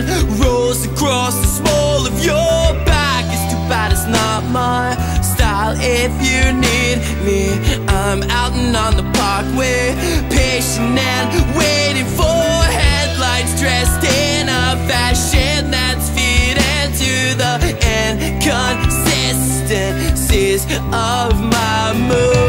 hand rolls across the small of your back. It's too bad it's not my style. If you need me, I'm out and on the parkway, patient and waiting for headlights dressed in a fashion that's fitting to the inconsistencies of my mood.